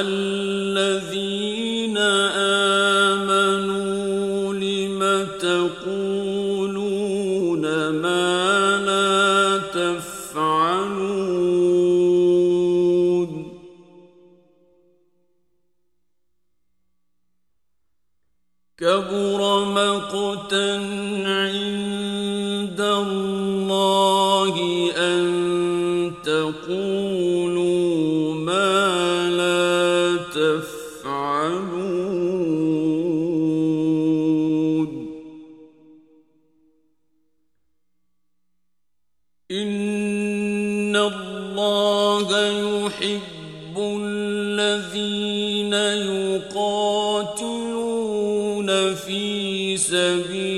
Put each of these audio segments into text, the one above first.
الذين آمنوا لم تقولون ما لا تفعلون كبر مقتا عند ان اللہ يحب الذين يقاتلون في سبيل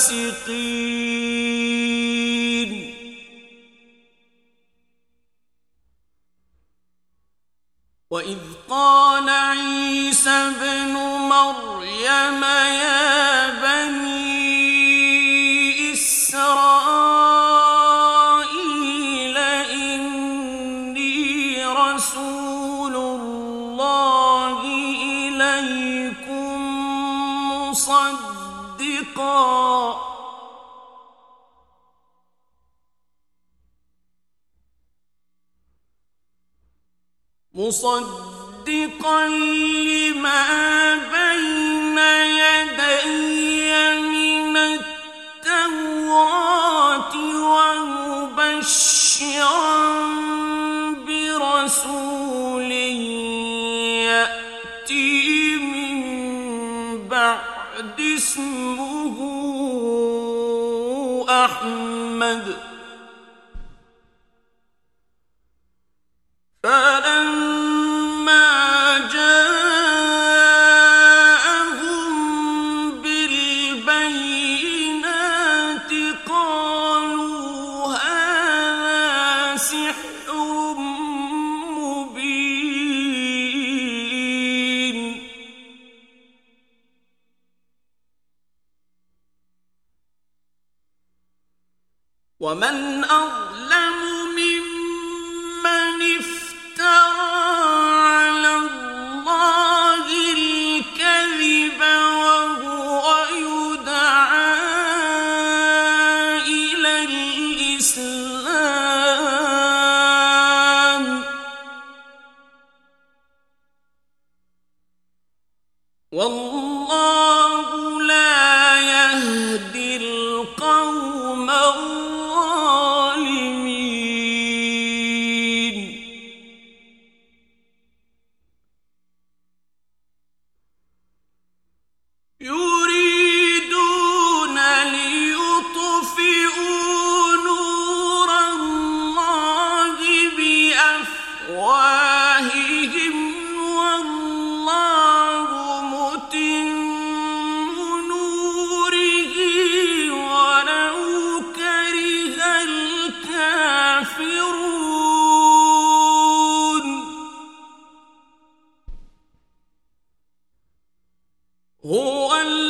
الفاسقين. وَإِذْ قَالَ عِيسَى ابْنُ مَرْيَمَ يَا بَنِي إِسْرَائِيلَ إِنِّي رَسُولُ اللَّهِ مصدقا لما بين يدي من التوراة ومبشرا برسول يأتي من بعد اسمه أحمد. هذا سحر مبين. ومن أظلم هو ال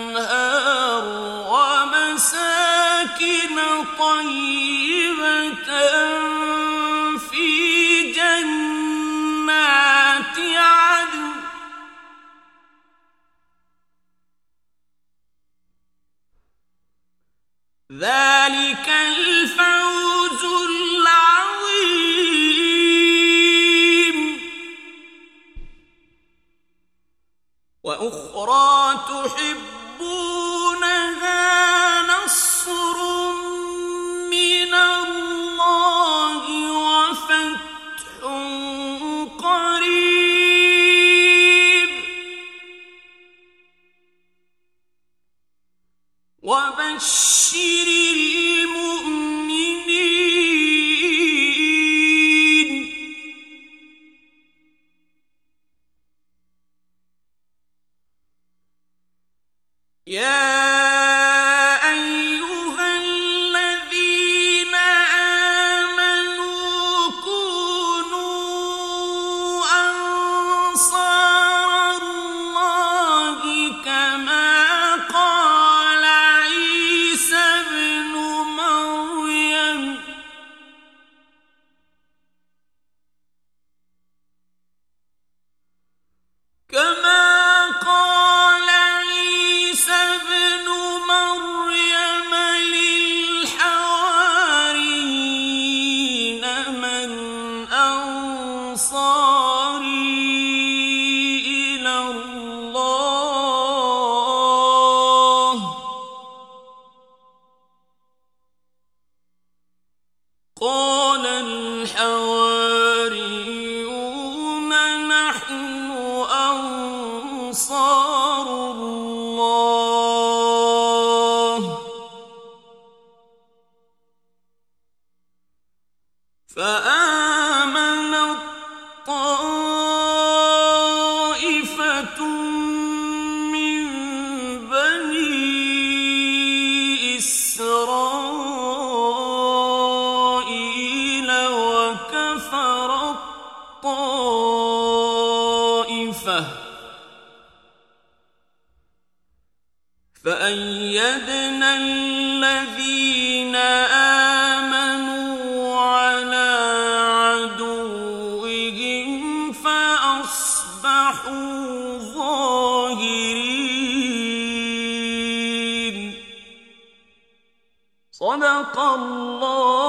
می أبصاري إلى الله. نحن أنصار الله. صدق الله